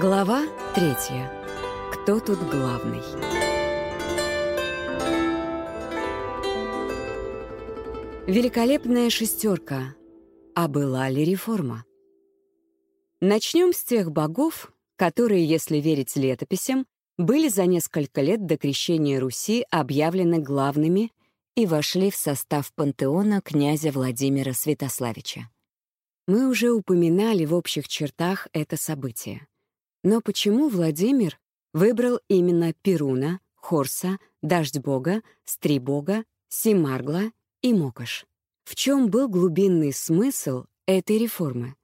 Глава третья. Кто тут главный? Великолепная шестерка. А была ли реформа? Начнем с тех богов, которые, если верить летописям, были за несколько лет до крещения Руси объявлены главными и вошли в состав пантеона князя Владимира Святославича. Мы уже упоминали в общих чертах это событие. Но почему Владимир выбрал именно Перуна, Хорса, Дождь-бога, Стрибога, Симаргла и Мокош? В чем был глубинный смысл этой реформы?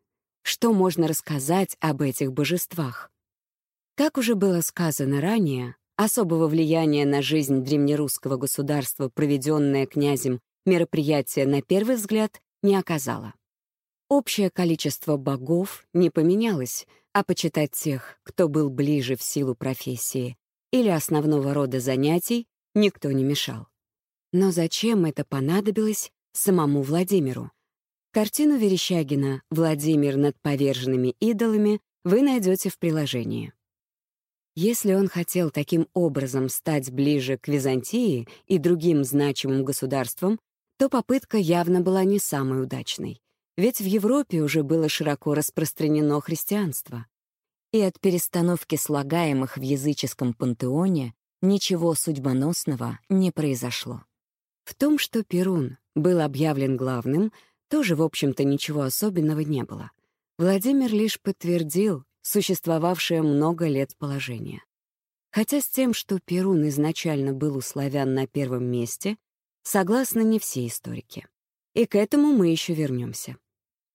Что можно рассказать об этих божествах? Как уже было сказано ранее, особого влияния на жизнь древнерусского государства, проведенное князем, мероприятие на первый взгляд не оказало. Общее количество богов не поменялось, а почитать тех, кто был ближе в силу профессии или основного рода занятий, никто не мешал. Но зачем это понадобилось самому Владимиру? Картину Верещагина «Владимир над поверженными идолами» вы найдете в приложении. Если он хотел таким образом стать ближе к Византии и другим значимым государствам, то попытка явно была не самой удачной. Ведь в Европе уже было широко распространено христианство. И от перестановки слагаемых в языческом пантеоне ничего судьбоносного не произошло. В том, что Перун был объявлен главным, тоже, в общем-то, ничего особенного не было. Владимир лишь подтвердил существовавшее много лет положение. Хотя с тем, что Перун изначально был у славян на первом месте, согласны не все историки. И к этому мы еще вернемся.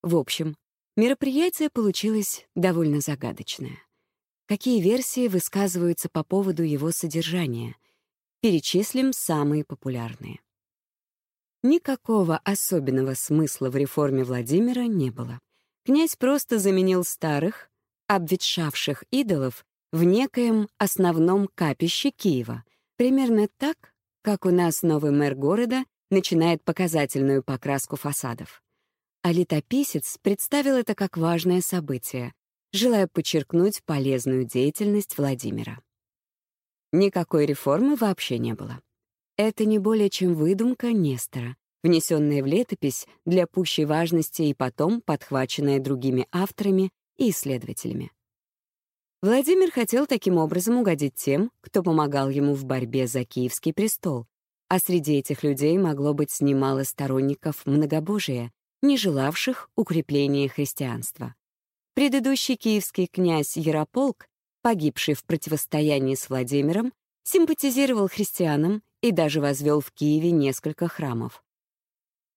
В общем, мероприятие получилось довольно загадочное. Какие версии высказываются по поводу его содержания? Перечислим самые популярные. Никакого особенного смысла в реформе Владимира не было. Князь просто заменил старых, обветшавших идолов в некоем основном капище Киева, примерно так, как у нас новый мэр города начинает показательную покраску фасадов а летописец представил это как важное событие, желая подчеркнуть полезную деятельность Владимира. Никакой реформы вообще не было. Это не более чем выдумка Нестора, внесенная в летопись для пущей важности и потом подхваченная другими авторами и исследователями. Владимир хотел таким образом угодить тем, кто помогал ему в борьбе за Киевский престол, а среди этих людей могло быть немало сторонников многобожия, не желавших укрепления христианства. Предыдущий киевский князь Ярополк, погибший в противостоянии с Владимиром, симпатизировал христианам и даже возвел в Киеве несколько храмов.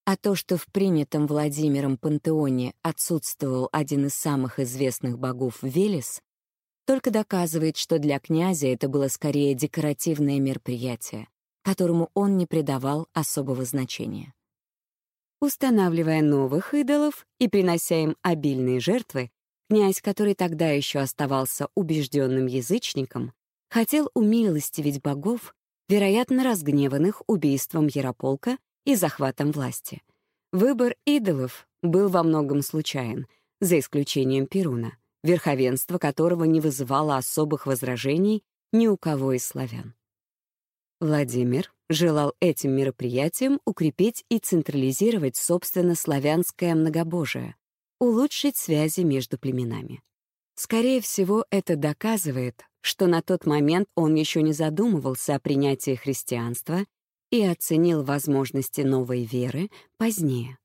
А то, что в принятом Владимиром пантеоне отсутствовал один из самых известных богов Велес, только доказывает, что для князя это было скорее декоративное мероприятие, которому он не придавал особого значения. Устанавливая новых идолов и принося им обильные жертвы, князь, который тогда еще оставался убежденным язычником, хотел умилостивить богов, вероятно, разгневанных убийством Ярополка и захватом власти. Выбор идолов был во многом случайен, за исключением Перуна, верховенство которого не вызывало особых возражений ни у кого из славян. Владимир желал этим мероприятием укрепить и централизировать, собственно, славянское многобожие, улучшить связи между племенами. Скорее всего, это доказывает, что на тот момент он еще не задумывался о принятии христианства и оценил возможности новой веры позднее.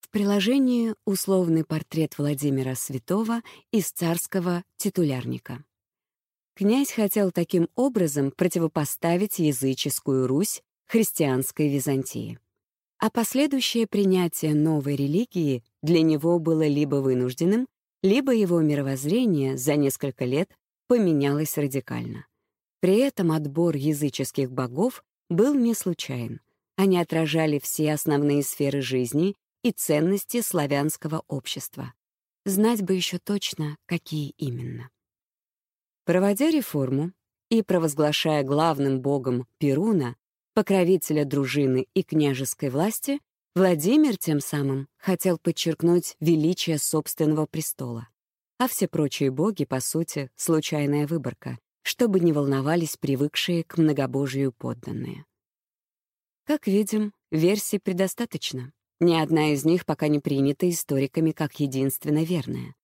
В приложении условный портрет Владимира Святого из царского титулярника. Князь хотел таким образом противопоставить языческую Русь христианской Византии. А последующее принятие новой религии для него было либо вынужденным, либо его мировоззрение за несколько лет поменялось радикально. При этом отбор языческих богов был не случайен. Они отражали все основные сферы жизни и ценности славянского общества. Знать бы еще точно, какие именно. Проводя реформу и провозглашая главным богом Перуна, покровителя дружины и княжеской власти, Владимир тем самым хотел подчеркнуть величие собственного престола. а все прочие боги, по сути, случайная выборка, чтобы не волновались привыкшие к многобожию подданные. Как видим, версий предостаточно. Ни одна из них пока не принята историками как единственно верная.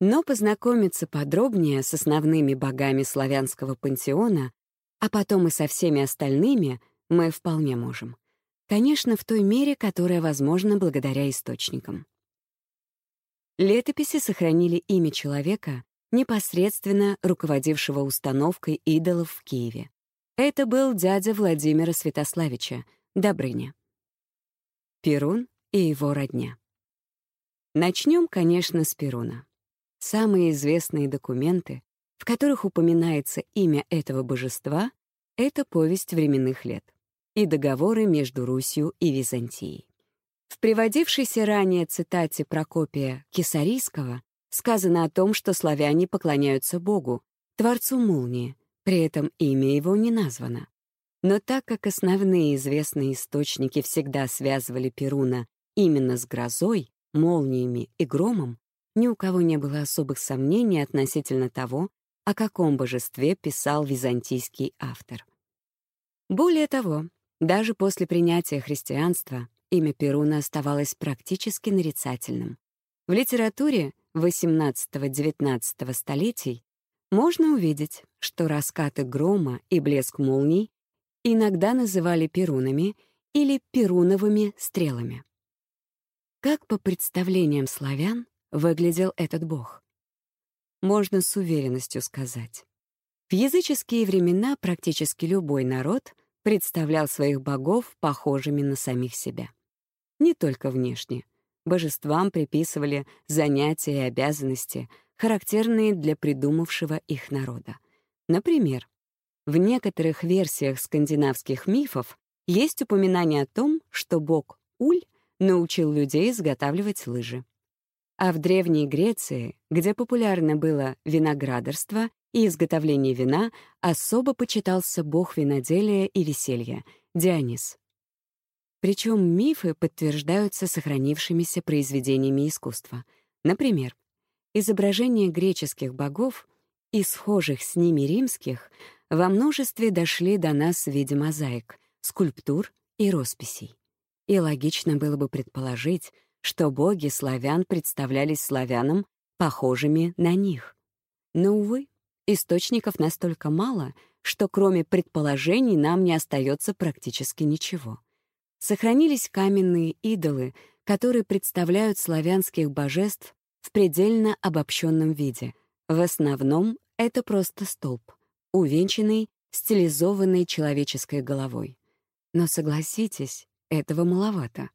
Но познакомиться подробнее с основными богами славянского пантеона, а потом и со всеми остальными, мы вполне можем. Конечно, в той мере, которая возможна благодаря источникам. Летописи сохранили имя человека, непосредственно руководившего установкой идолов в Киеве. Это был дядя Владимира Святославича, Добрыня. Перун и его родня. Начнем, конечно, с Перуна. Самые известные документы, в которых упоминается имя этого божества, — это повесть временных лет и договоры между Русью и Византией. В приводившейся ранее цитате Прокопия Кесарийского сказано о том, что славяне поклоняются Богу, Творцу молнии, при этом имя его не названо. Но так как основные известные источники всегда связывали Перуна именно с грозой, молниями и громом, ни у кого не было особых сомнений относительно того, о каком божестве писал византийский автор. Более того, даже после принятия христианства имя Перуна оставалось практически нарицательным. В литературе XVIII-XIX столетий можно увидеть, что раскаты грома и блеск молний иногда называли перунами или перуновыми стрелами. Как по представлениям славян выглядел этот бог? Можно с уверенностью сказать. В языческие времена практически любой народ представлял своих богов похожими на самих себя. Не только внешне. Божествам приписывали занятия и обязанности, характерные для придумавшего их народа. Например, в некоторых версиях скандинавских мифов есть упоминание о том, что бог Уль научил людей изготавливать лыжи. А в Древней Греции, где популярно было виноградарство и изготовление вина, особо почитался бог виноделия и веселья — Дионис. Причем мифы подтверждаются сохранившимися произведениями искусства. Например, изображения греческих богов и схожих с ними римских во множестве дошли до нас в виде мозаик, скульптур и росписей. И логично было бы предположить, что боги славян представлялись славянам похожими на них. Но, увы, источников настолько мало, что кроме предположений нам не остается практически ничего. Сохранились каменные идолы, которые представляют славянских божеств в предельно обобщенном виде. В основном это просто столб, увенчанный стилизованной человеческой головой. Но согласитесь, этого маловато.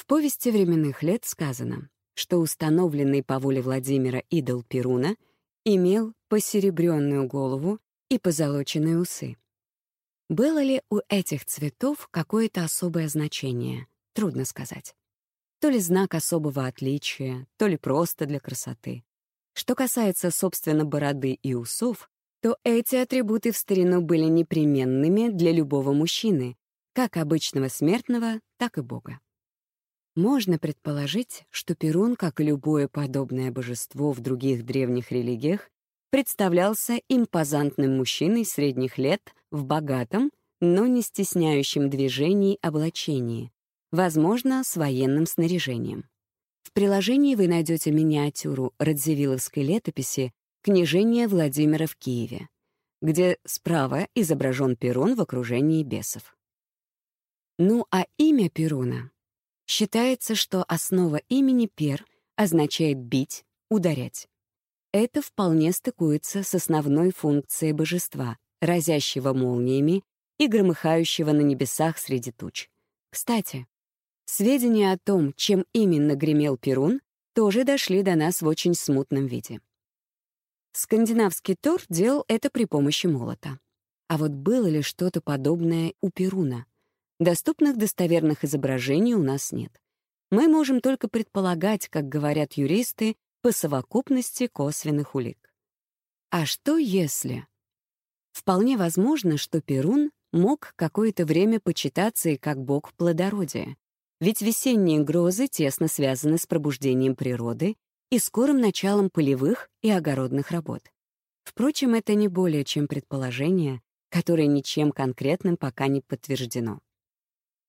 В повести временных лет сказано, что установленный по воле Владимира идол Перуна имел посеребренную голову и позолоченные усы. Было ли у этих цветов какое-то особое значение? Трудно сказать. То ли знак особого отличия, то ли просто для красоты. Что касается, собственно, бороды и усов, то эти атрибуты в старину были непременными для любого мужчины, как обычного смертного, так и бога. Можно предположить, что Перун, как и любое подобное божество в других древних религиях, представлялся импозантным мужчиной средних лет в богатом, но не стесняющем движений облачении, возможно, с военным снаряжением. В приложении вы найдете миниатюру Радзивилловской летописи «Княжение Владимира в Киеве», где справа изображен Перун в окружении бесов. Ну а имя Перуна Считается, что основа имени Пер означает «бить», «ударять». Это вполне стыкуется с основной функцией божества, разящего молниями и громыхающего на небесах среди туч. Кстати, сведения о том, чем именно гремел Перун, тоже дошли до нас в очень смутном виде. Скандинавский Тор делал это при помощи молота. А вот было ли что-то подобное у Перуна? Доступных достоверных изображений у нас нет. Мы можем только предполагать, как говорят юристы, по совокупности косвенных улик. А что если? Вполне возможно, что Перун мог какое-то время почитаться и как бог плодородия, ведь весенние грозы тесно связаны с пробуждением природы и скорым началом полевых и огородных работ. Впрочем, это не более чем предположение, которое ничем конкретным пока не подтверждено.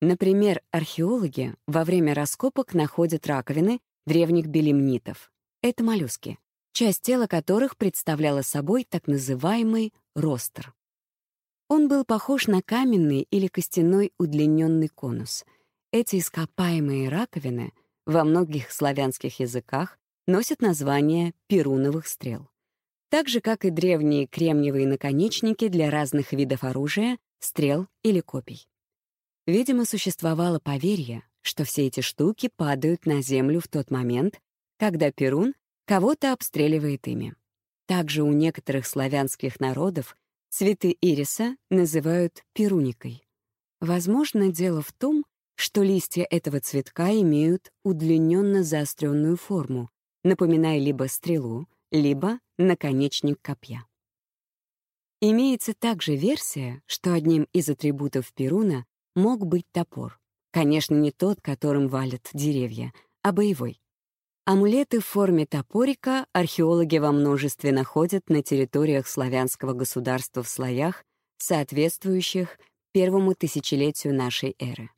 Например, археологи во время раскопок находят раковины древних белемнитов. Это моллюски, часть тела которых представляла собой так называемый ростер. Он был похож на каменный или костяной удлиненный конус. Эти ископаемые раковины во многих славянских языках носят название перуновых стрел. Так же, как и древние кремниевые наконечники для разных видов оружия, стрел или копий. Видимо, существовало поверье, что все эти штуки падают на землю в тот момент, когда Перун кого-то обстреливает ими. Также у некоторых славянских народов Цветы ириса называют перуникой. Возможно, дело в том, что листья этого цветка имеют удлиненно заостренную форму, напоминая либо стрелу, либо наконечник копья. Имеется также версия, что одним из атрибутов Перуна мог быть топор. Конечно, не тот, которым валят деревья, а боевой. Амулеты в форме топорика археологи во множестве находят на территориях славянского государства в слоях, соответствующих первому тысячелетию нашей эры.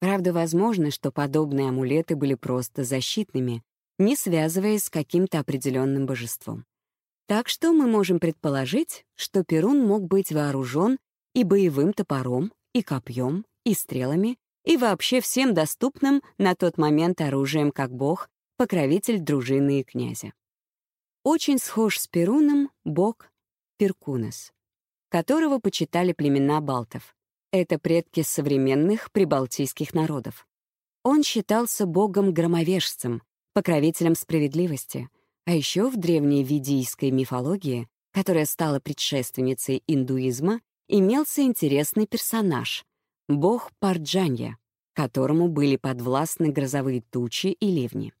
Правда, возможно, что подобные амулеты были просто защитными, не связываясь с каким-то определенным божеством. Так что мы можем предположить, что Перун мог быть вооружен и боевым топором, и копьем, и стрелами, и вообще всем доступным на тот момент оружием как бог покровитель дружины и князя. Очень схож с Перуном бог Перкунес, которого почитали племена балтов. Это предки современных прибалтийских народов. Он считался богом-громовержцем, покровителем справедливости, а еще в древней ведийской мифологии, которая стала предшественницей индуизма, имелся интересный персонаж — бог Парджанья, которому были подвластны грозовые тучи и ливни.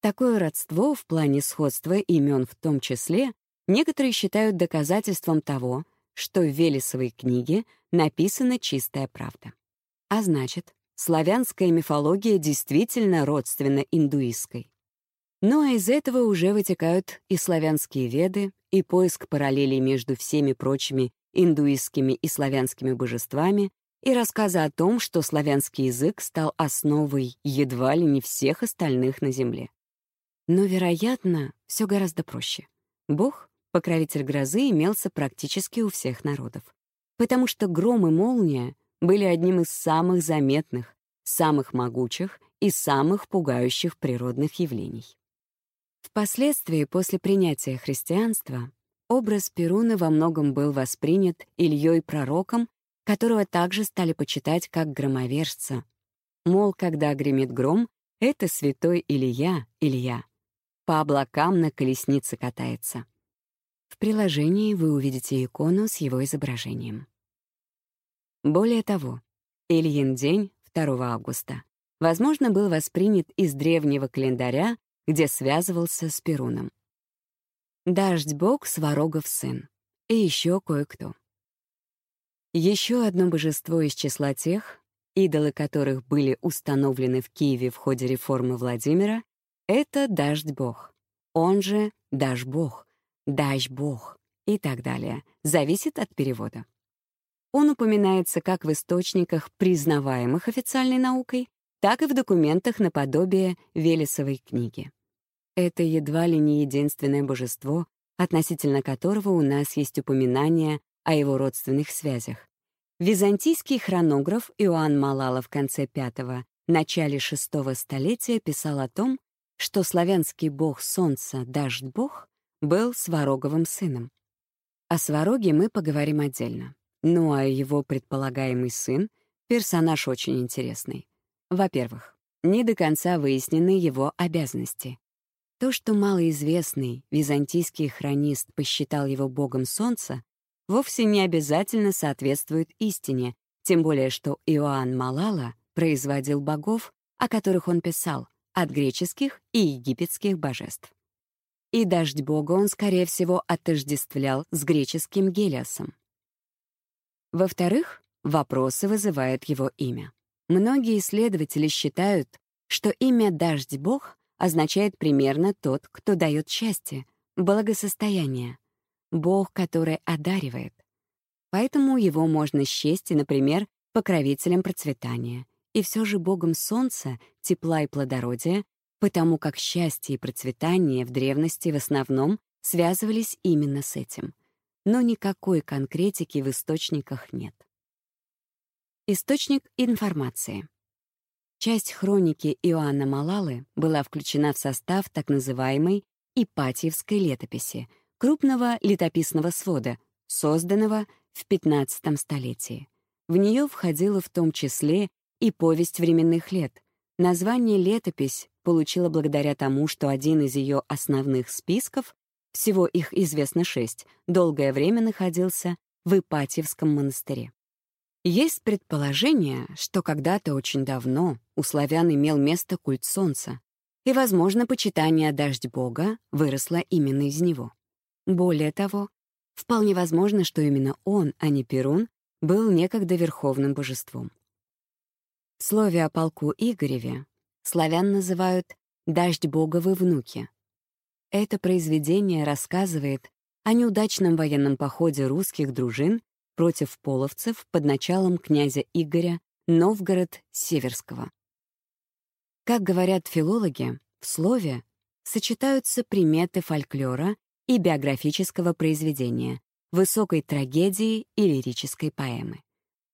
Такое родство в плане сходства имен в том числе некоторые считают доказательством того, что в Велесовой книге написана чистая правда. А значит, славянская мифология действительно родственна индуистской. Ну а из этого уже вытекают и славянские веды, и поиск параллелей между всеми прочими индуистскими и славянскими божествами, и рассказы о том, что славянский язык стал основой едва ли не всех остальных на Земле. Но, вероятно, все гораздо проще. Бог, покровитель грозы, имелся практически у всех народов. Потому что гром и молния были одним из самых заметных, самых могучих и самых пугающих природных явлений. Впоследствии, после принятия христианства, образ Перуна во многом был воспринят Ильей пророком, которого также стали почитать как громовержца. Мол, когда гремит гром, это святой Илья, Илья, по облакам на колеснице катается. В приложении вы увидите икону с его изображением. Более того, Ильин день 2 августа, возможно, был воспринят из древнего календаря, где связывался с Перуном. Дождь-бог Сварогов сын. И еще кое-кто. Еще одно божество из числа тех, идолы которых были установлены в Киеве в ходе реформы Владимира, это дождь-бог, он же дождь-бог, дождь-бог и так далее, зависит от перевода. Он упоминается как в источниках, признаваемых официальной наукой, так и в документах наподобие Велесовой книги. Это едва ли не единственное божество, относительно которого у нас есть упоминание о его родственных связях. Византийский хронограф Иоанн Малала в конце V — начале VI столетия писал о том, что славянский бог солнца, дождь-бог, был Свароговым сыном. О Свароге мы поговорим отдельно. Ну а его предполагаемый сын — персонаж очень интересный. Во-первых, не до конца выяснены его обязанности. То, что малоизвестный византийский хронист посчитал его богом солнца, вовсе не обязательно соответствует истине, тем более что Иоанн Малала производил богов, о которых он писал, от греческих и египетских божеств. И дождь бога он, скорее всего, отождествлял с греческим Гелиосом. Во-вторых, вопросы вызывает его имя. Многие исследователи считают, что имя «дождь бог» означает примерно «тот, кто дает счастье», благосостояние, Бог, который одаривает. Поэтому его можно счесть, например, покровителем процветания, и все же богом солнца, тепла и плодородия, потому как счастье и процветание в древности в основном связывались именно с этим. Но никакой конкретики в источниках нет. Источник информации. Часть хроники Иоанна Малалы была включена в состав так называемой Ипатьевской летописи, крупного летописного свода, созданного в XV столетии. В нее входила в том числе и повесть временных лет. Название «Летопись» получила благодаря тому, что один из ее основных списков, всего их известно шесть, долгое время находился в Ипатьевском монастыре. Есть предположение, что когда-то очень давно у славян имел место культ солнца, и, возможно, почитание дождь бога выросло именно из него. Более того, вполне возможно, что именно он, а не Перун, был некогда верховным божеством. В слове о полку Игореве славян называют «дождь боговы внуки». Это произведение рассказывает о неудачном военном походе русских дружин против половцев под началом князя Игоря Новгород-Северского. Как говорят филологи, в слове сочетаются приметы фольклора и биографического произведения, высокой трагедии и лирической поэмы.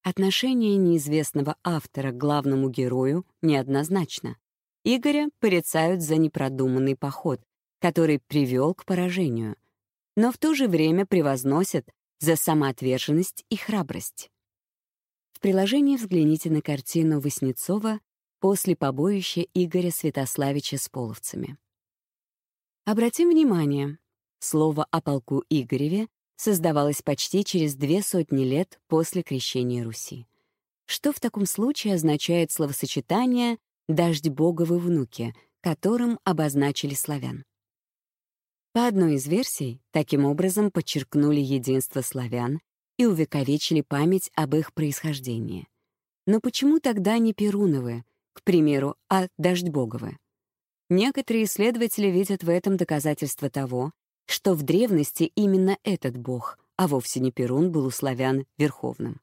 Отношение неизвестного автора к главному герою неоднозначно. Игоря порицают за непродуманный поход, который привел к поражению, но в то же время превозносят за самоотверженность и храбрость. В приложении взгляните на картину Васнецова после побоища Игоря Святославича с половцами. Обратим внимание, слово о полку Игореве создавалась почти через две сотни лет после крещения Руси. Что в таком случае означает словосочетание «дождь боговы внуки», которым обозначили славян? По одной из версий, таким образом подчеркнули единство славян и увековечили память об их происхождении. Но почему тогда не Перуновы, к примеру, а Дождьбоговы? Некоторые исследователи видят в этом доказательство того, что в древности именно этот бог, а вовсе не Перун, был у славян верховным.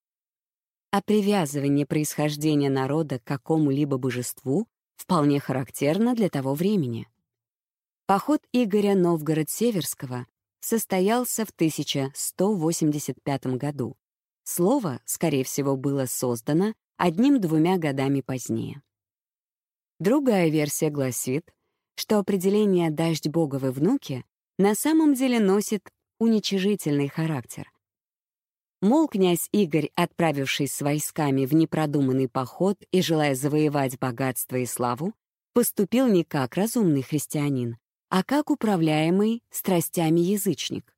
А привязывание происхождения народа к какому-либо божеству вполне характерно для того времени. Поход Игоря Новгород-Северского состоялся в 1185 году. Слово, скорее всего, было создано одним-двумя годами позднее. Другая версия гласит, что определение «дождь боговы внуки» на самом деле носит уничижительный характер. Мол, князь Игорь, отправившись с войсками в непродуманный поход и желая завоевать богатство и славу, поступил не как разумный христианин, а как управляемый страстями язычник.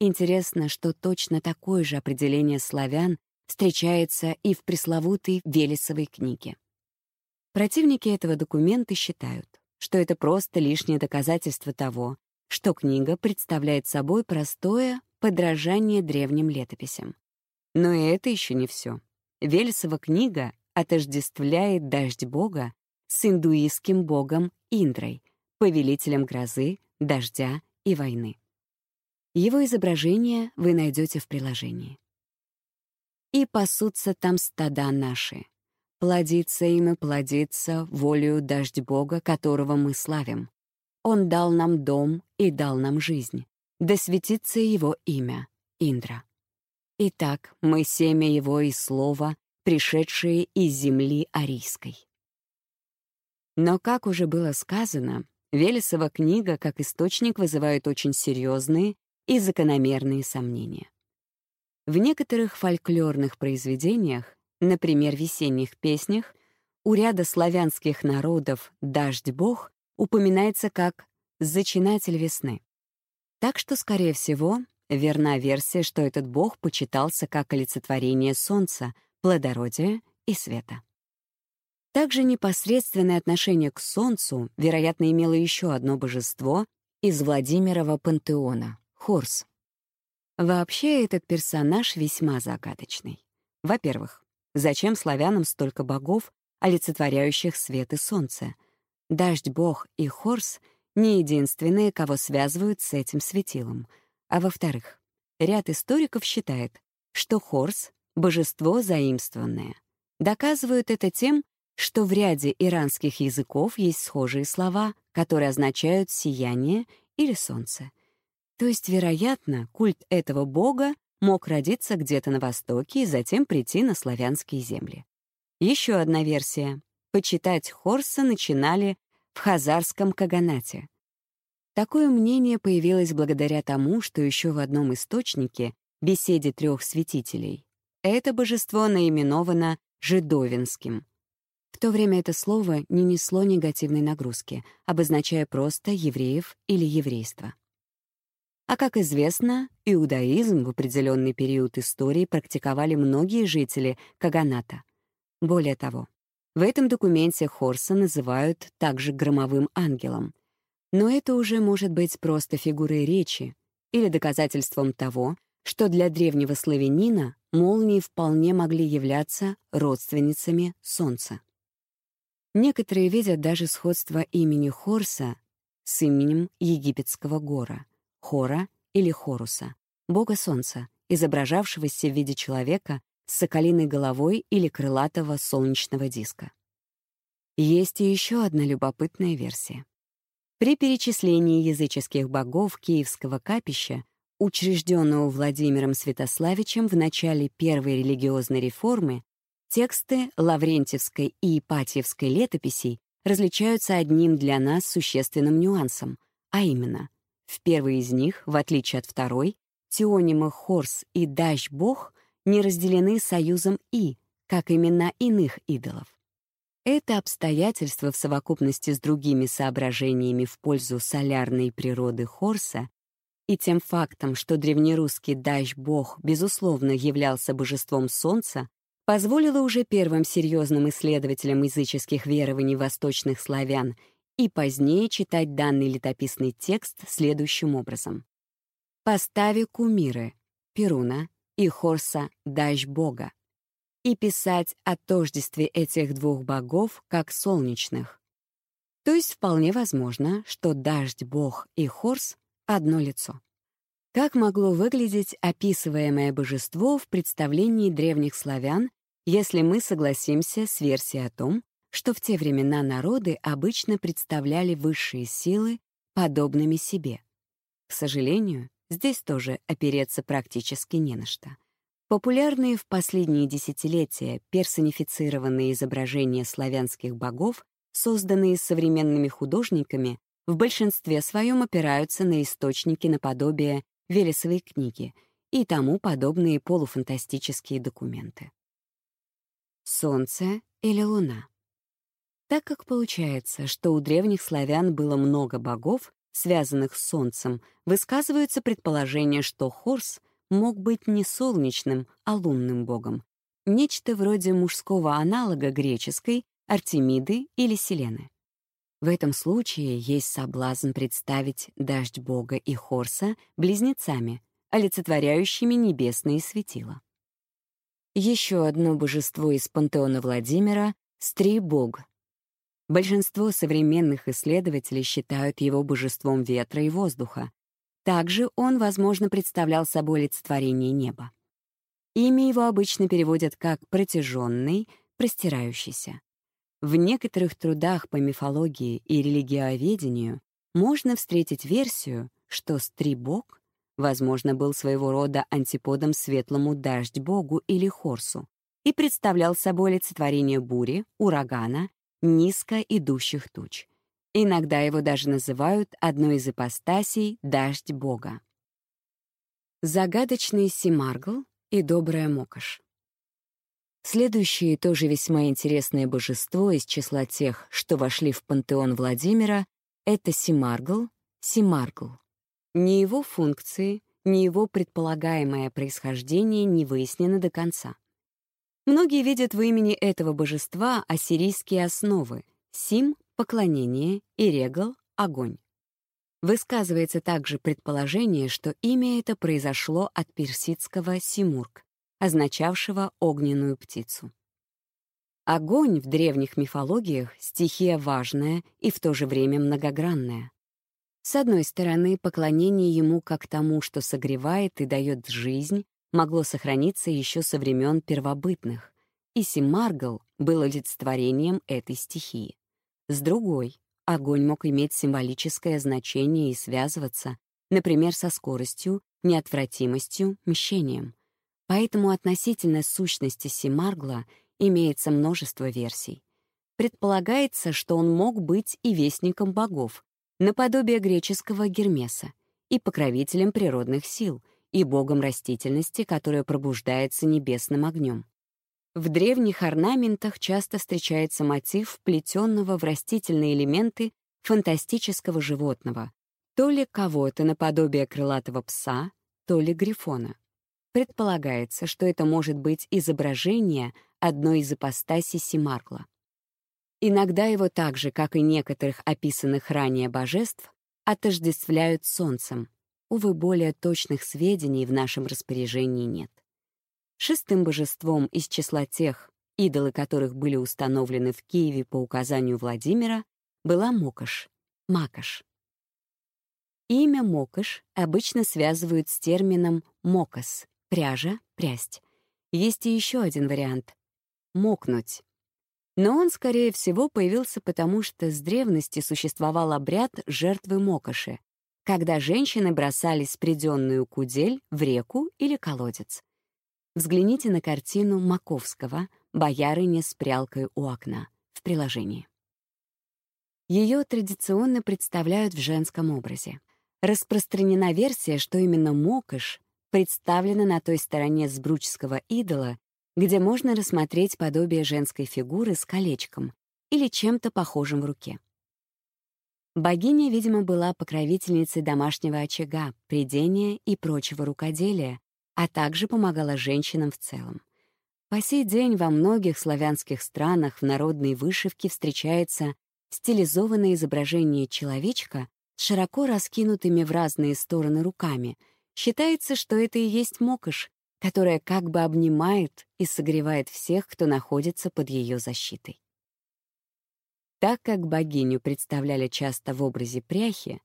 Интересно, что точно такое же определение славян встречается и в пресловутой Велесовой книге. Противники этого документа считают, что это просто лишнее доказательство того, что книга представляет собой простое подражание древним летописям. Но и это еще не все. Велесова книга отождествляет дождь бога с индуистским богом Индрой, повелителем грозы, дождя и войны. Его изображение вы найдете в приложении. «И пасутся там стада наши. Плодится им и плодится волею дождь Бога, которого мы славим. Он дал нам дом и дал нам жизнь. Да светится его имя, Индра. Итак, мы семя его и слово, пришедшие из земли арийской. Но, как уже было сказано, Велесова книга как источник вызывает очень серьезные и закономерные сомнения. В некоторых фольклорных произведениях, например, весенних песнях, у ряда славянских народов «Дождь-бог» упоминается как «зачинатель весны». Так что, скорее всего, верна версия, что этот бог почитался как олицетворение солнца, плодородия и света. Также непосредственное отношение к солнцу, вероятно, имело еще одно божество из Владимирова пантеона — Хорс. Вообще, этот персонаж весьма загадочный. Во-первых, зачем славянам столько богов, олицетворяющих свет и солнце? Дождь-бог и Хорс — не единственные, кого связывают с этим светилом. А во-вторых, ряд историков считает, что Хорс — божество заимствованное. Доказывают это тем, что в ряде иранских языков есть схожие слова, которые означают «сияние» или «солнце». То есть, вероятно, культ этого бога мог родиться где-то на Востоке и затем прийти на славянские земли. Еще одна версия. Почитать Хорса начинали в Хазарском Каганате. Такое мнение появилось благодаря тому, что еще в одном источнике, беседе трех святителей, это божество наименовано Жидовинским. В то время это слово не несло негативной нагрузки, обозначая просто евреев или еврейство. А как известно, иудаизм в определенный период истории практиковали многие жители Каганата. Более того, в этом документе Хорса называют также громовым ангелом. Но это уже может быть просто фигурой речи или доказательством того, что для древнего славянина молнии вполне могли являться родственницами Солнца. Некоторые видят даже сходство имени Хорса с именем египетского гора — Хора или Хоруса, бога солнца, изображавшегося в виде человека с соколиной головой или крылатого солнечного диска. Есть и еще одна любопытная версия. При перечислении языческих богов Киевского капища, учрежденного Владимиром Святославичем в начале первой религиозной реформы, тексты Лаврентьевской и Ипатьевской летописей различаются одним для нас существенным нюансом, а именно, в первой из них, в отличие от второй, теонимы Хорс и Дащ-бог не разделены союзом «и», как имена иных идолов. Это обстоятельство в совокупности с другими соображениями в пользу солярной природы Хорса и тем фактом, что древнерусский Дащ-бог, безусловно, являлся божеством солнца, позволило уже первым серьезным исследователям языческих верований восточных славян — и позднее читать данный летописный текст следующим образом. «Постави кумиры, Перуна и Хорса Дащ Бога, и писать о тождестве этих двух богов как солнечных. То есть вполне возможно, что Дождь Бог и Хорс — одно лицо. Как могло выглядеть описываемое божество в представлении древних славян, если мы согласимся с версией о том, что в те времена народы обычно представляли высшие силы подобными себе. К сожалению, здесь тоже опереться практически не на что. Популярные в последние десятилетия персонифицированные изображения славянских богов, созданные современными художниками, в большинстве своем опираются на источники наподобие Велесовой книги и тому подобные полуфантастические документы. Солнце или Луна? Так как получается, что у древних славян было много богов, связанных с солнцем, высказываются предположения, что Хорс мог быть не солнечным, а лунным богом, нечто вроде мужского аналога греческой Артемиды или Селены. В этом случае есть соблазн представить дождь бога и Хорса близнецами, олицетворяющими небесные светила. Еще одно божество из пантеона Владимира — Стрий-бог, Большинство современных исследователей считают его божеством ветра и воздуха. Также он, возможно, представлял собой олицетворение неба. Имя его обычно переводят как «протяженный», «простирающийся». В некоторых трудах по мифологии и религиоведению можно встретить версию, что Стрибок, возможно, был своего рода антиподом светлому дождь-богу или Хорсу и представлял собой олицетворение бури, урагана низко идущих туч. Иногда его даже называют одной из ипостасей «дождь Бога». Загадочный Симаргл и добрая Мокаш. Следующее тоже весьма интересное божество из числа тех, что вошли в пантеон Владимира, это Симаргл, Симаргл. Ни его функции, ни его предполагаемое происхождение не выяснены до конца. Многие видят в имени этого божества ассирийские основы — сим — поклонение и регал — огонь. Высказывается также предположение, что имя это произошло от персидского «симург», означавшего огненную птицу. Огонь в древних мифологиях — стихия важная и в то же время многогранная. С одной стороны, поклонение ему как тому, что согревает и дает жизнь, могло сохраниться еще со времен первобытных, и Симаргл был олицетворением этой стихии. С другой, огонь мог иметь символическое значение и связываться, например, со скоростью, неотвратимостью, мщением. Поэтому относительно сущности Симаргла — Имеется множество версий. Предполагается, что он мог быть и вестником богов, наподобие греческого Гермеса, и покровителем природных сил, и богом растительности, которая пробуждается небесным огнем. В древних орнаментах часто встречается мотив вплетенного в растительные элементы фантастического животного, то ли кого-то наподобие крылатого пса, то ли грифона. Предполагается, что это может быть изображение одной из ипостасей Симаркла. Иногда его так же, как и некоторых описанных ранее божеств, отождествляют солнцем. Увы, более точных сведений в нашем распоряжении нет. Шестым божеством из числа тех, идолы которых были установлены в Киеве по указанию Владимира, была Мокаш, Макаш. Имя Мокаш обычно связывают с термином «мокас» — пряжа, прясть. Есть и еще один вариант мокнуть. Но он, скорее всего, появился потому, что с древности существовал обряд жертвы мокоши, когда женщины бросали спреденную кудель в реку или колодец. Взгляните на картину Маковского «Боярыня с прялкой у окна» в приложении. Ее традиционно представляют в женском образе. Распространена версия, что именно мокош представлена на той стороне сбручского идола, где можно рассмотреть подобие женской фигуры с колечком или чем-то похожим в руке. Богиня, видимо, была покровительницей домашнего очага, придения и прочего рукоделия, а также помогала женщинам в целом. По сей день во многих славянских странах в народной вышивке встречается стилизованное изображение человечка с широко раскинутыми в разные стороны руками. Считается, что это и есть мокош, которая как бы обнимает и согревает всех, кто находится под ее защитой. Так как богиню представляли часто в образе пряхи,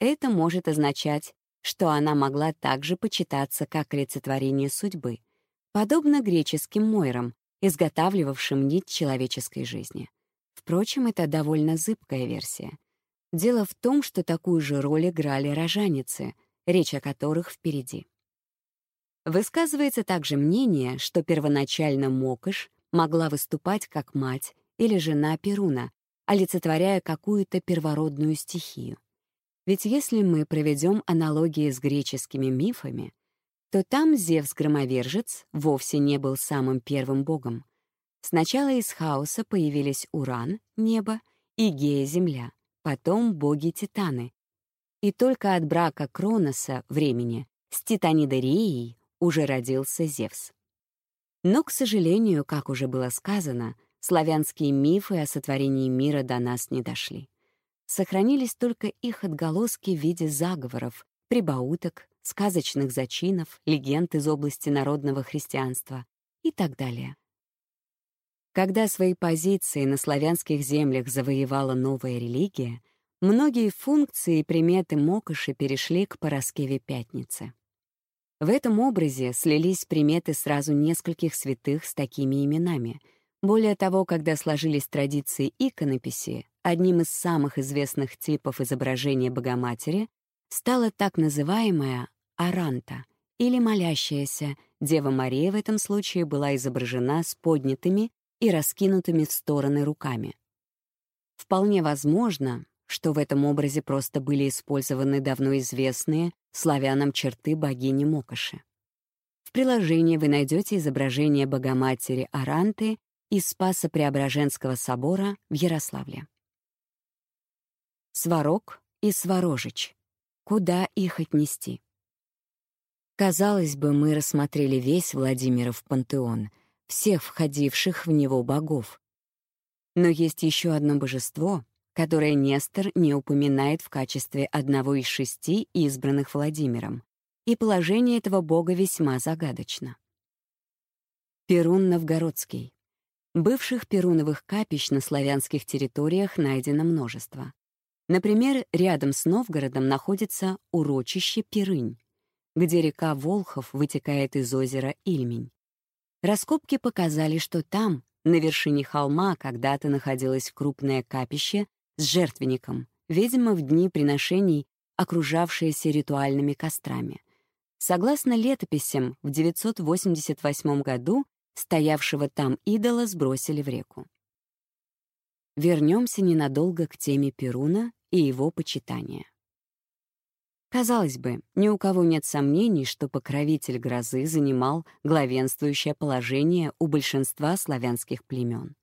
это может означать, что она могла также почитаться как олицетворение судьбы, подобно греческим мойрам, изготавливавшим нить человеческой жизни. Впрочем, это довольно зыбкая версия. Дело в том, что такую же роль играли рожаницы, речь о которых впереди. Высказывается также мнение, что первоначально Мокыш могла выступать как мать или жена Перуна, олицетворяя какую-то первородную стихию. Ведь если мы проведем аналогии с греческими мифами, то там Зевс-громовержец вовсе не был самым первым богом. Сначала из хаоса появились Уран, небо, и Гея, земля, потом боги-титаны. И только от брака Кроноса, времени, с Титанидой Реей уже родился Зевс. Но, к сожалению, как уже было сказано, славянские мифы о сотворении мира до нас не дошли. Сохранились только их отголоски в виде заговоров, прибауток, сказочных зачинов, легенд из области народного христианства и так далее. Когда свои позиции на славянских землях завоевала новая религия, многие функции и приметы Мокоши перешли к Пороскеве Пятницы. В этом образе слились приметы сразу нескольких святых с такими именами. Более того, когда сложились традиции иконописи, одним из самых известных типов изображения Богоматери стала так называемая аранта, или молящаяся. Дева Мария в этом случае была изображена с поднятыми и раскинутыми в стороны руками. Вполне возможно, что в этом образе просто были использованы давно известные славянам черты богини Мокоши. В приложении вы найдете изображение Богоматери Аранты из Спаса Преображенского собора в Ярославле. Сварог и Сварожич. Куда их отнести? Казалось бы, мы рассмотрели весь Владимиров пантеон, всех входивших в него богов. Но есть еще одно божество, которое Нестор не упоминает в качестве одного из шести избранных Владимиром, и положение этого бога весьма загадочно. Перун Новгородский. Бывших перуновых капищ на славянских территориях найдено множество. Например, рядом с Новгородом находится урочище Перынь, где река Волхов вытекает из озера Ильмень. Раскопки показали, что там, на вершине холма, когда-то находилось крупное капище с жертвенником, видимо, в дни приношений, окружавшееся ритуальными кострами. Согласно летописям, в 988 году стоявшего там идола сбросили в реку. Вернемся ненадолго к теме Перуна и его почитания. Казалось бы, ни у кого нет сомнений, что покровитель грозы занимал главенствующее положение у большинства славянских племен.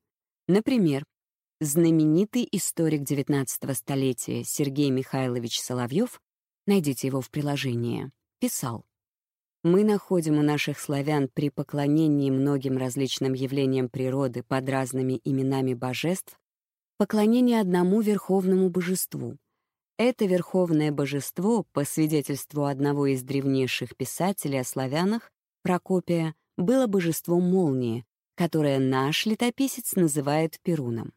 Например, знаменитый историк XIX столетия Сергей Михайлович Соловьев, найдите его в приложении, писал, «Мы находим у наших славян при поклонении многим различным явлениям природы под разными именами божеств поклонение одному верховному божеству — это верховное божество, по свидетельству одного из древнейших писателей о славянах, Прокопия, было божеством молнии, которое наш летописец называет Перуном.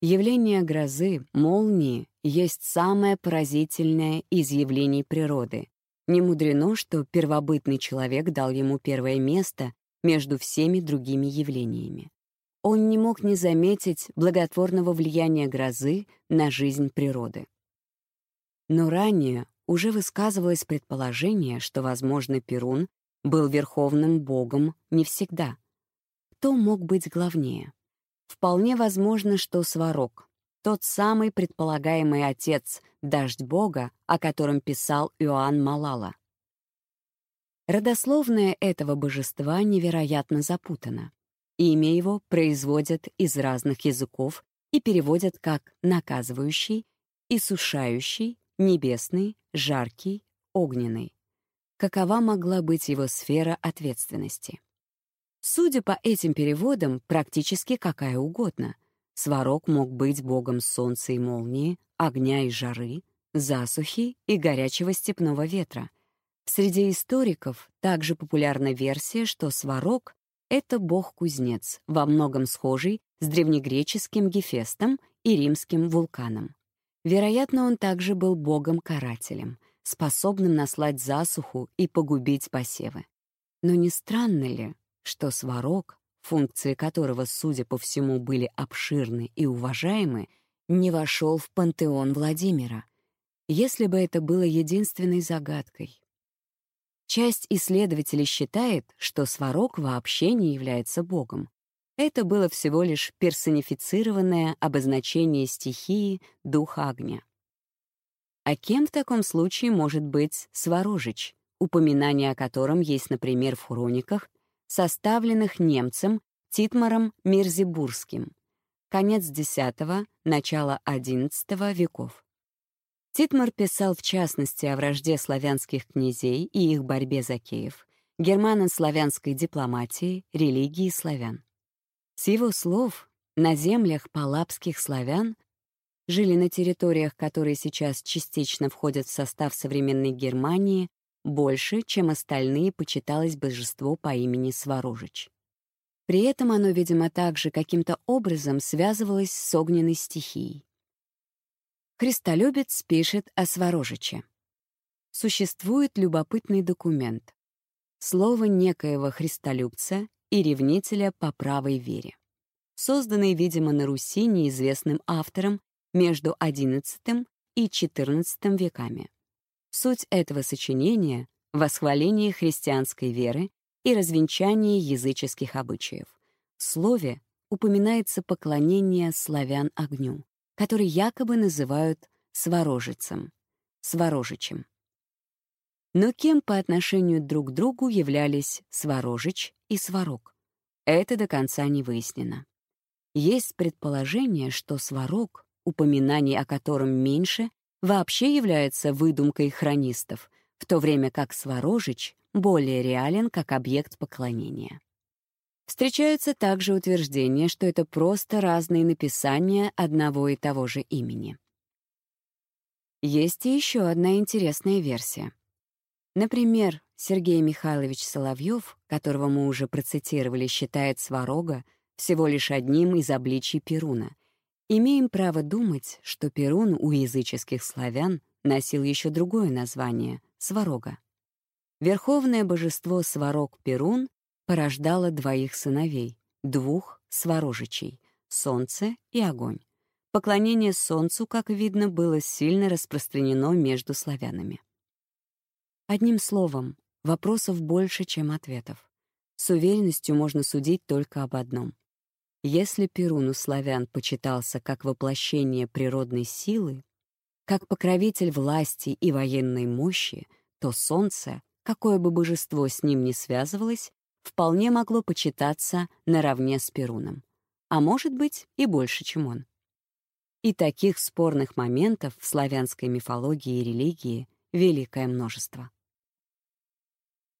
Явление грозы, молнии, есть самое поразительное из явлений природы. Не мудрено, что первобытный человек дал ему первое место между всеми другими явлениями. Он не мог не заметить благотворного влияния грозы на жизнь природы. Но ранее уже высказывалось предположение, что, возможно, Перун был верховным богом не всегда. Кто мог быть главнее? Вполне возможно, что Сварог, тот самый предполагаемый отец, дождь бога, о котором писал Иоанн Малала. Родословное этого божества невероятно запутано. Имя его производят из разных языков и переводят как «наказывающий», «иссушающий», Небесный, жаркий, огненный. Какова могла быть его сфера ответственности? Судя по этим переводам, практически какая угодно. Сварог мог быть богом солнца и молнии, огня и жары, засухи и горячего степного ветра. Среди историков также популярна версия, что Сварог — это бог-кузнец, во многом схожий с древнегреческим Гефестом и римским вулканом. Вероятно, он также был богом-карателем, способным наслать засуху и погубить посевы. Но не странно ли, что сварог, функции которого, судя по всему, были обширны и уважаемы, не вошел в пантеон Владимира, если бы это было единственной загадкой? Часть исследователей считает, что сварог вообще не является богом, это было всего лишь персонифицированное обозначение стихии духа огня. А кем в таком случае может быть Сварожич, упоминание о котором есть, например, в хрониках, составленных немцем Титмаром Мирзебурским, конец X — начало XI веков. Титмар писал в частности о вражде славянских князей и их борьбе за Киев, германо-славянской дипломатии, религии славян. С его слов, на землях палапских славян жили на территориях, которые сейчас частично входят в состав современной Германии, больше, чем остальные почиталось божество по имени Сварожич. При этом оно, видимо, также каким-то образом связывалось с огненной стихией. Христолюбец пишет о Сварожиче. Существует любопытный документ. Слово некоего христолюбца и ревнителя по правой вере, созданный, видимо, на Руси неизвестным автором между XI и XIV веками. Суть этого сочинения — восхваление христианской веры и развенчание языческих обычаев. В слове упоминается поклонение славян огню, который якобы называют сворожицем, сворожичем. Но кем по отношению друг к другу являлись Сворожич и Сварог? Это до конца не выяснено. Есть предположение, что Сварог, упоминаний о котором меньше, вообще является выдумкой хронистов, в то время как Сворожич более реален как объект поклонения. Встречаются также утверждения, что это просто разные написания одного и того же имени. Есть и еще одна интересная версия. Например, Сергей Михайлович Соловьев, которого мы уже процитировали, считает Сварога всего лишь одним из обличий Перуна. Имеем право думать, что Перун у языческих славян носил еще другое название — Сварога. Верховное божество Сварог-Перун порождало двоих сыновей, двух Сварожичей — солнце и огонь. Поклонение солнцу, как видно, было сильно распространено между славянами. Одним словом, вопросов больше, чем ответов. С уверенностью можно судить только об одном. Если Перун у славян почитался как воплощение природной силы, как покровитель власти и военной мощи, то солнце, какое бы божество с ним ни связывалось, вполне могло почитаться наравне с Перуном, а может быть и больше, чем он. И таких спорных моментов в славянской мифологии и религии великое множество.